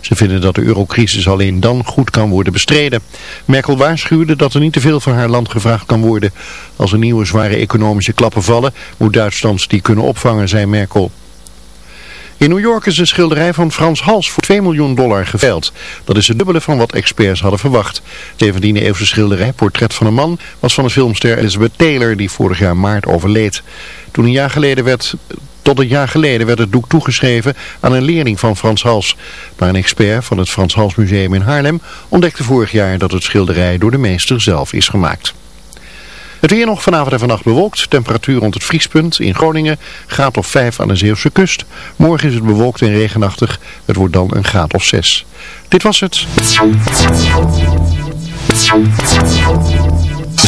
Ze vinden dat de eurocrisis alleen dan goed kan worden bestreden. Merkel waarschuwde dat er niet te veel van haar land gevraagd kan worden. Als er nieuwe zware economische klappen vallen, moet Duitsland die kunnen opvangen, zei Merkel. In New York is een schilderij van Frans Hals voor 2 miljoen dollar geveild. Dat is het dubbele van wat experts hadden verwacht. De 17e eeuwse schilderij, Portret van een man, was van de filmster Elizabeth Taylor die vorig jaar maart overleed. Toen een jaar geleden werd tot een jaar geleden werd het doek toegeschreven aan een leerling van Frans Hals. Maar een expert van het Frans Hals Museum in Haarlem ontdekte vorig jaar dat het schilderij door de meester zelf is gemaakt. Het weer nog vanavond en vannacht bewolkt. Temperatuur rond het vriespunt in Groningen. Graad of 5 aan de Zeeuwse kust. Morgen is het bewolkt en regenachtig. Het wordt dan een graad of 6. Dit was het.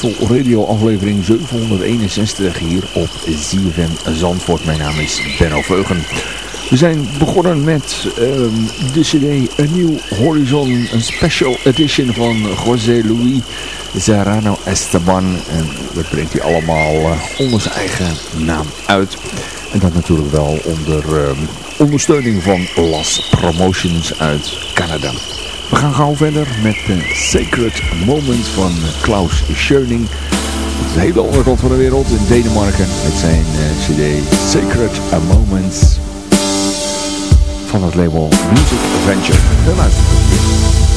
Peaceful Radio aflevering 761 hier op ZFM Zandvoort. Mijn naam is Benno Veugen. We zijn begonnen met ehm, de cd A New Horizon, een special edition van José Luis Serrano Esteban. En dat brengt hij allemaal uh, onder zijn eigen naam uit. En dat natuurlijk wel onder ehm, ondersteuning van Las Promotions uit Canada. Gaan gauw verder met de Sacred Moment van Klaus Schöning. Het is hele andere kant van de wereld in Denemarken met zijn uh, cd Sacred Moments van het label Music Adventure. Luisteren.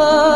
love.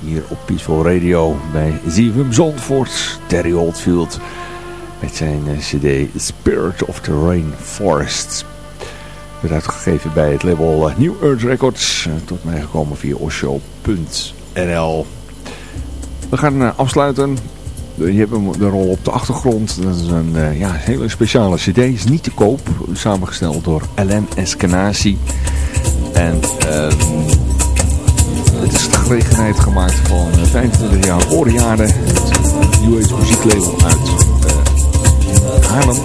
Hier op Peaceful Radio bij ZFM Zandvoort, Terry Oldfield. Met zijn eh, cd Spirit of the Rainforest. Werd uitgegeven bij het label eh, New Earth Records. Tot mij gekomen via osho.nl We gaan afsluiten. Je hebt de rol op de achtergrond. Dat is een ja, hele speciale cd. Is niet te koop. Samengesteld door Ellen Eskenazi. En... Uh, het is de gelegenheid gemaakt van 25 jaar Oriade. Het New Age muzieklabel uit uh, Haarlem.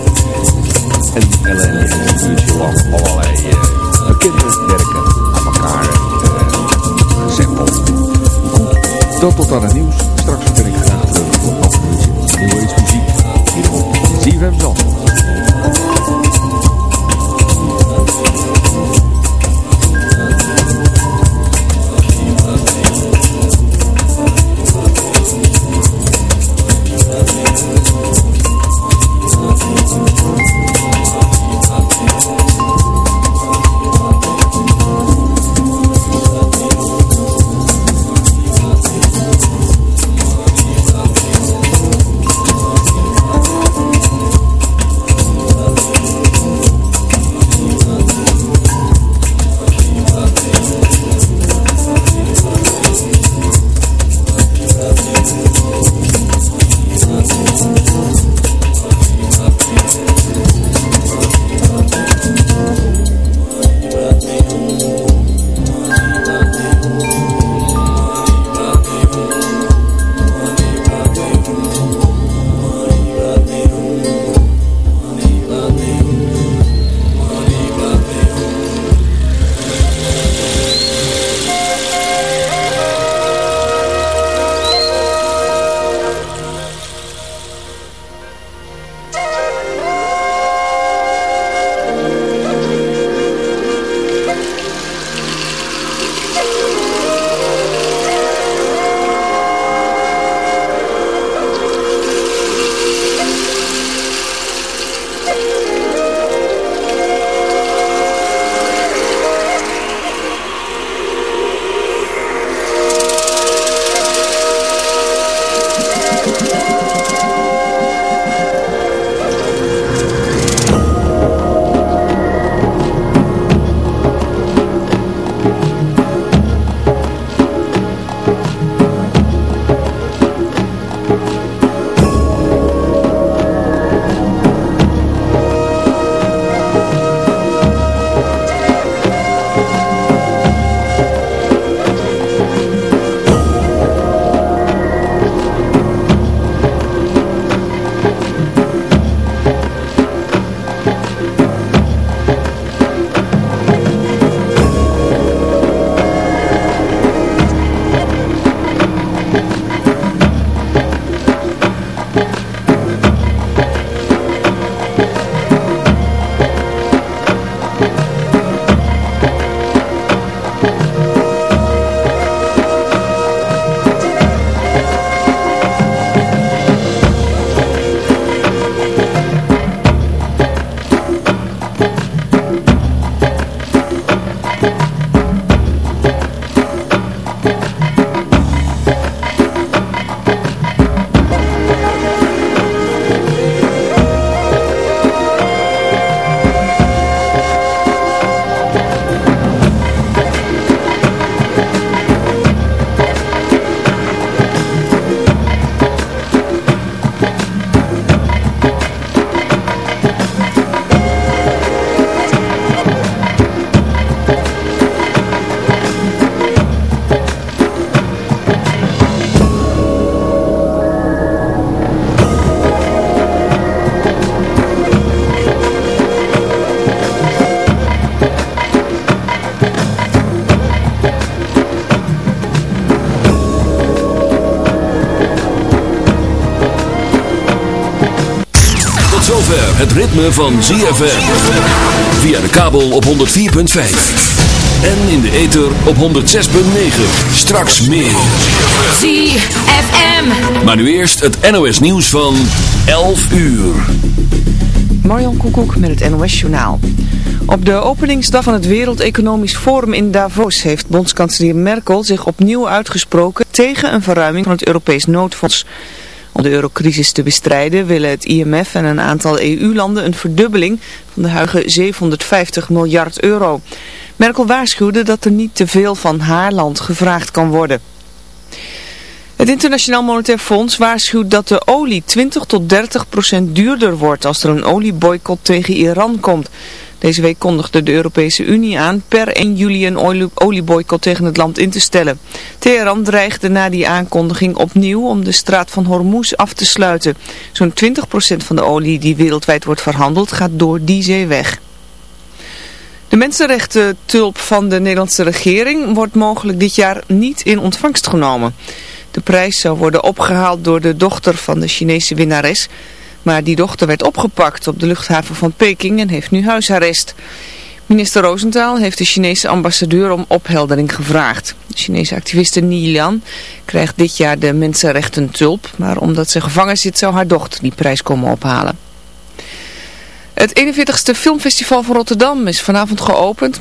En Ellen heeft natuurlijk lang allerlei uh, bekende werken aan elkaar uh, dat tot aan het nieuws. Straks ben ik graag terug voor een uurtje New Age muziek hier op ZFM ritme van ZFM. Via de kabel op 104.5. En in de ether op 106.9. Straks meer. ZFM. Maar nu eerst het NOS nieuws van 11 uur. Marjan Koekoek met het NOS Journaal. Op de openingsdag van het Wereld Economisch Forum in Davos heeft bondskanselier Merkel zich opnieuw uitgesproken tegen een verruiming van het Europees noodfonds. Om de eurocrisis te bestrijden willen het IMF en een aantal EU-landen een verdubbeling van de huidige 750 miljard euro. Merkel waarschuwde dat er niet te veel van haar land gevraagd kan worden. Het Internationaal Monetair Fonds waarschuwt dat de olie 20 tot 30 procent duurder wordt als er een olieboycott tegen Iran komt. Deze week kondigde de Europese Unie aan per 1 juli een olieboycott tegen het land in te stellen. Teheran dreigde na die aankondiging opnieuw om de straat van Hormuz af te sluiten. Zo'n 20 procent van de olie die wereldwijd wordt verhandeld gaat door die zee weg. De mensenrechten tulp van de Nederlandse regering wordt mogelijk dit jaar niet in ontvangst genomen. De prijs zou worden opgehaald door de dochter van de Chinese winnares. Maar die dochter werd opgepakt op de luchthaven van Peking en heeft nu huisarrest. Minister Rosenthal heeft de Chinese ambassadeur om opheldering gevraagd. De Chinese activiste Ni Lian krijgt dit jaar de mensenrechten tulp. Maar omdat ze gevangen zit zou haar dochter die prijs komen ophalen. Het 41ste filmfestival van Rotterdam is vanavond geopend.